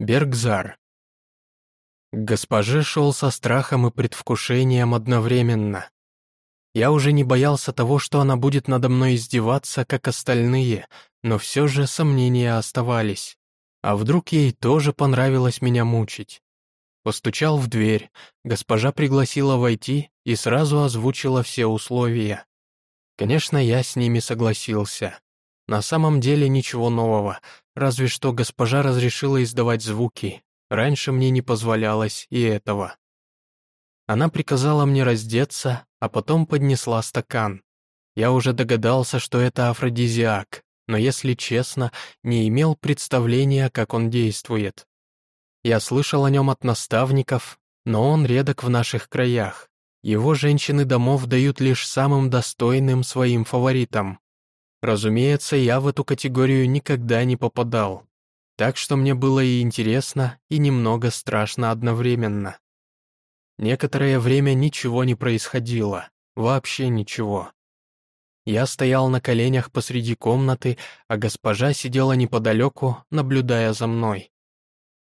Бергзар. К госпоже шел со страхом и предвкушением одновременно. Я уже не боялся того, что она будет надо мной издеваться, как остальные, но все же сомнения оставались. А вдруг ей тоже понравилось меня мучить? Постучал в дверь, госпожа пригласила войти и сразу озвучила все условия. Конечно, я с ними согласился. На самом деле ничего нового, разве что госпожа разрешила издавать звуки. Раньше мне не позволялось и этого. Она приказала мне раздеться, а потом поднесла стакан. Я уже догадался, что это афродизиак, но, если честно, не имел представления, как он действует. Я слышал о нем от наставников, но он редок в наших краях. Его женщины домов дают лишь самым достойным своим фаворитам. Разумеется, я в эту категорию никогда не попадал. Так что мне было и интересно, и немного страшно одновременно. Некоторое время ничего не происходило, вообще ничего. Я стоял на коленях посреди комнаты, а госпожа сидела неподалеку, наблюдая за мной.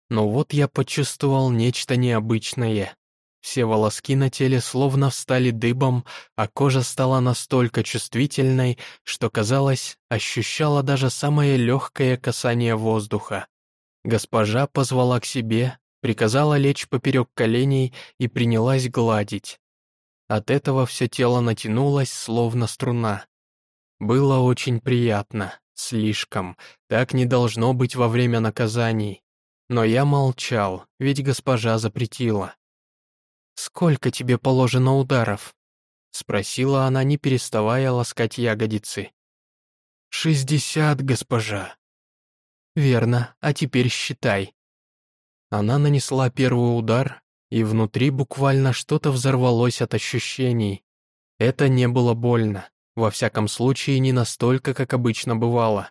Но вот я почувствовал нечто необычное. Все волоски на теле словно встали дыбом, а кожа стала настолько чувствительной, что, казалось, ощущала даже самое легкое касание воздуха. Госпожа позвала к себе, приказала лечь поперек коленей и принялась гладить. От этого все тело натянулось, словно струна. Было очень приятно, слишком, так не должно быть во время наказаний. Но я молчал, ведь госпожа запретила. «Сколько тебе положено ударов?» — спросила она, не переставая ласкать ягодицы. «Шестьдесят, госпожа». «Верно, а теперь считай». Она нанесла первый удар, и внутри буквально что-то взорвалось от ощущений. Это не было больно, во всяком случае не настолько, как обычно бывало.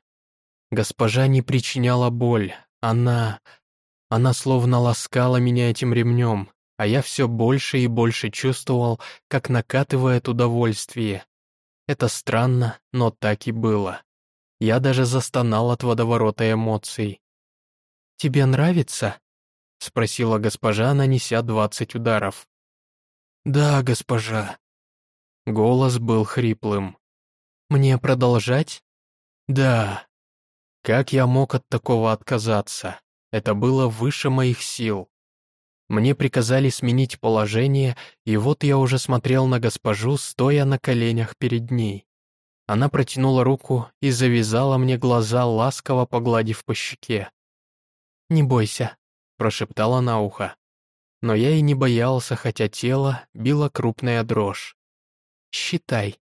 Госпожа не причиняла боль, она... Она словно ласкала меня этим ремнем, а я все больше и больше чувствовал, как накатывает удовольствие. Это странно, но так и было. Я даже застонал от водоворота эмоций. «Тебе нравится?» — спросила госпожа, нанеся двадцать ударов. «Да, госпожа». Голос был хриплым. «Мне продолжать?» «Да». Как я мог от такого отказаться? Это было выше моих сил. Мне приказали сменить положение, и вот я уже смотрел на госпожу, стоя на коленях перед ней. Она протянула руку и завязала мне глаза, ласково погладив по щеке. «Не бойся», — прошептала на ухо. Но я и не боялся, хотя тело било крупная дрожь. «Считай».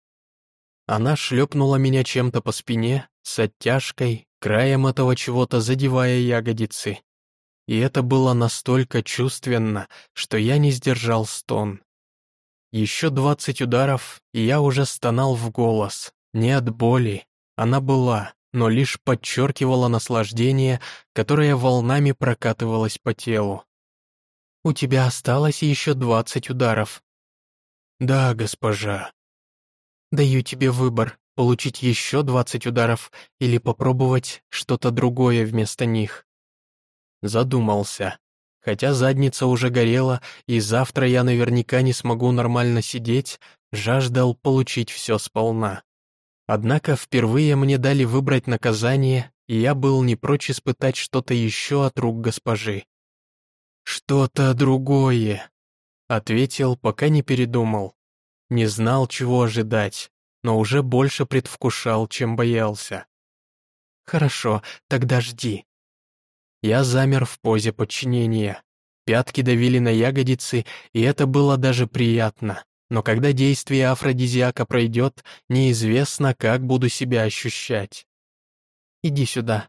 Она шлепнула меня чем-то по спине, с оттяжкой, краем этого чего-то задевая ягодицы и это было настолько чувственно, что я не сдержал стон. Еще двадцать ударов, и я уже стонал в голос, не от боли, она была, но лишь подчеркивала наслаждение, которое волнами прокатывалось по телу. «У тебя осталось еще двадцать ударов». «Да, госпожа». «Даю тебе выбор, получить еще двадцать ударов или попробовать что-то другое вместо них». Задумался. Хотя задница уже горела, и завтра я наверняка не смогу нормально сидеть, жаждал получить все сполна. Однако впервые мне дали выбрать наказание, и я был не прочь испытать что-то еще от рук госпожи. «Что-то другое», — ответил, пока не передумал. Не знал, чего ожидать, но уже больше предвкушал, чем боялся. «Хорошо, тогда жди», я замер в позе подчинения. Пятки давили на ягодицы, и это было даже приятно. Но когда действие афродизиака пройдет, неизвестно, как буду себя ощущать. «Иди сюда».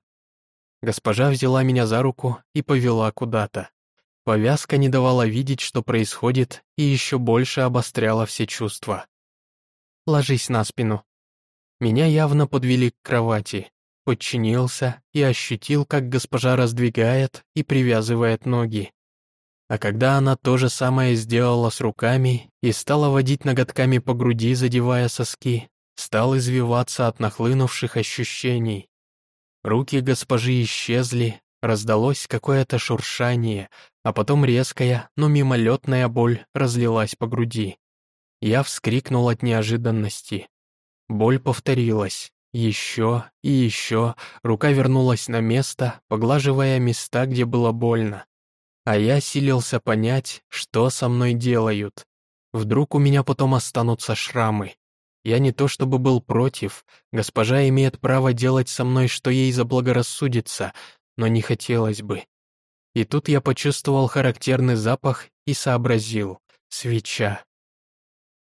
Госпожа взяла меня за руку и повела куда-то. Повязка не давала видеть, что происходит, и еще больше обостряла все чувства. «Ложись на спину». Меня явно подвели к кровати подчинился и ощутил, как госпожа раздвигает и привязывает ноги. А когда она то же самое сделала с руками и стала водить ноготками по груди, задевая соски, стал извиваться от нахлынувших ощущений. Руки госпожи исчезли, раздалось какое-то шуршание, а потом резкая, но мимолетная боль разлилась по груди. Я вскрикнул от неожиданности. Боль повторилась. Еще и еще рука вернулась на место, поглаживая места, где было больно. А я силился понять, что со мной делают. Вдруг у меня потом останутся шрамы. Я не то чтобы был против, госпожа имеет право делать со мной, что ей заблагорассудится, но не хотелось бы. И тут я почувствовал характерный запах и сообразил — свеча.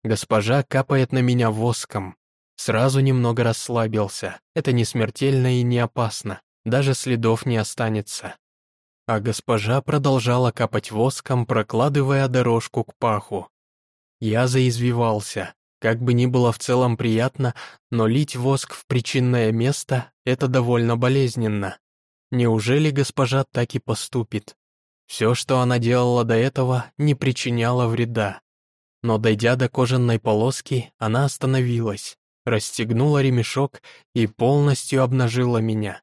Госпожа капает на меня воском. Сразу немного расслабился. Это не смертельно и не опасно. Даже следов не останется. А госпожа продолжала капать воском, прокладывая дорожку к паху. Я заизвивался. Как бы ни было в целом приятно, но лить воск в причинное место — это довольно болезненно. Неужели госпожа так и поступит? Все, что она делала до этого, не причиняло вреда. Но дойдя до кожаной полоски, она остановилась, расстегнула ремешок и полностью обнажила меня.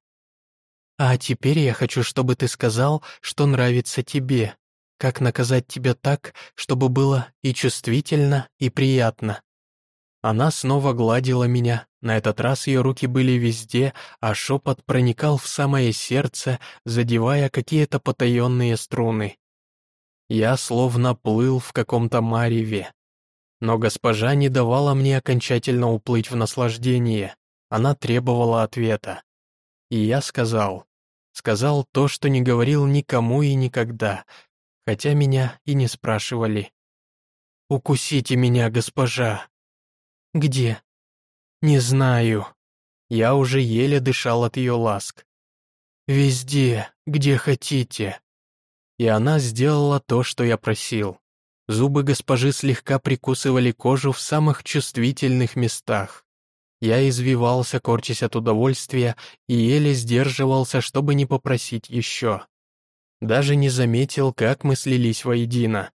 «А теперь я хочу, чтобы ты сказал, что нравится тебе. Как наказать тебя так, чтобы было и чувствительно, и приятно?» Она снова гладила меня, на этот раз ее руки были везде, а шепот проникал в самое сердце, задевая какие-то потаенные струны. Я словно плыл в каком-то мареве. Но госпожа не давала мне окончательно уплыть в наслаждение. Она требовала ответа. И я сказал. Сказал то, что не говорил никому и никогда, хотя меня и не спрашивали. «Укусите меня, госпожа!» «Где?» «Не знаю». Я уже еле дышал от ее ласк. «Везде, где хотите». И она сделала то, что я просил. Зубы госпожи слегка прикусывали кожу в самых чувствительных местах. Я извивался, корчась от удовольствия, и еле сдерживался, чтобы не попросить еще. Даже не заметил, как мы слились воедино.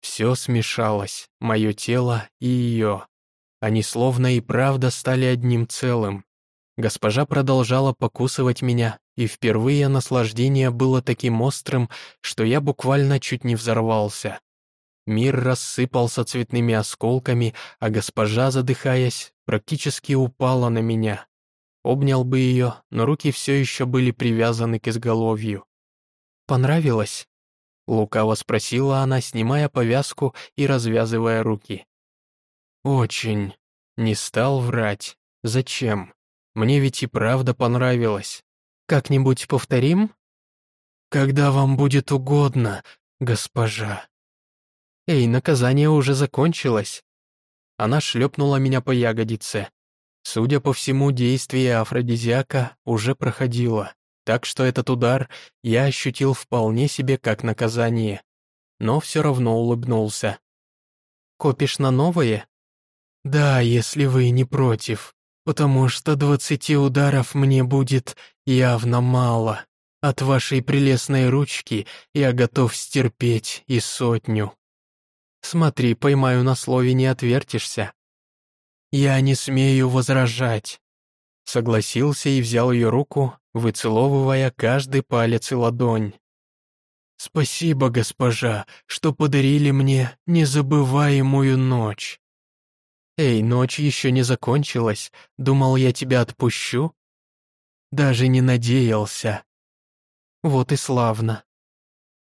Все смешалось, мое тело и ее. Они словно и правда стали одним целым. Госпожа продолжала покусывать меня, и впервые наслаждение было таким острым, что я буквально чуть не взорвался. Мир рассыпался цветными осколками, а госпожа, задыхаясь, практически упала на меня. Обнял бы ее, но руки все еще были привязаны к изголовью. «Понравилось?» — лукаво спросила она, снимая повязку и развязывая руки. «Очень. Не стал врать. Зачем? Мне ведь и правда понравилось. Как-нибудь повторим?» «Когда вам будет угодно, госпожа». «Эй, наказание уже закончилось». Она шлепнула меня по ягодице. Судя по всему, действие афродизиака уже проходило, так что этот удар я ощутил вполне себе как наказание. Но все равно улыбнулся. «Копишь на новое?» «Да, если вы не против, потому что двадцати ударов мне будет явно мало. От вашей прелестной ручки я готов стерпеть и сотню. Смотри, поймаю на слове, не отвертишься». «Я не смею возражать», — согласился и взял ее руку, выцеловывая каждый палец и ладонь. «Спасибо, госпожа, что подарили мне незабываемую ночь». «Эй, ночь еще не закончилась. Думал, я тебя отпущу?» «Даже не надеялся». «Вот и славно».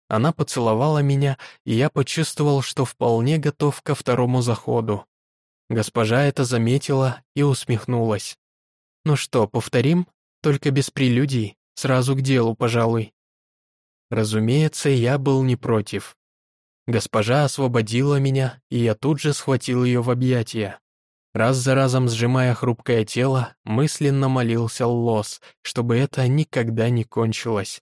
Она поцеловала меня, и я почувствовал, что вполне готов ко второму заходу. Госпожа это заметила и усмехнулась. «Ну что, повторим? Только без прелюдий, сразу к делу, пожалуй». Разумеется, я был не против. Госпожа освободила меня, и я тут же схватил ее в объятия. Раз за разом сжимая хрупкое тело, мысленно молился Лос, чтобы это никогда не кончилось.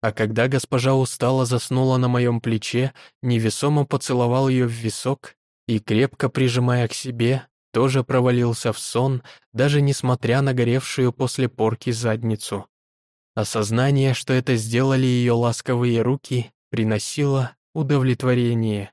А когда госпожа устала заснула на моем плече, невесомо поцеловал ее в висок и, крепко прижимая к себе, тоже провалился в сон, даже несмотря на горевшую после порки задницу. Осознание, что это сделали ее ласковые руки, приносило удовлетворение.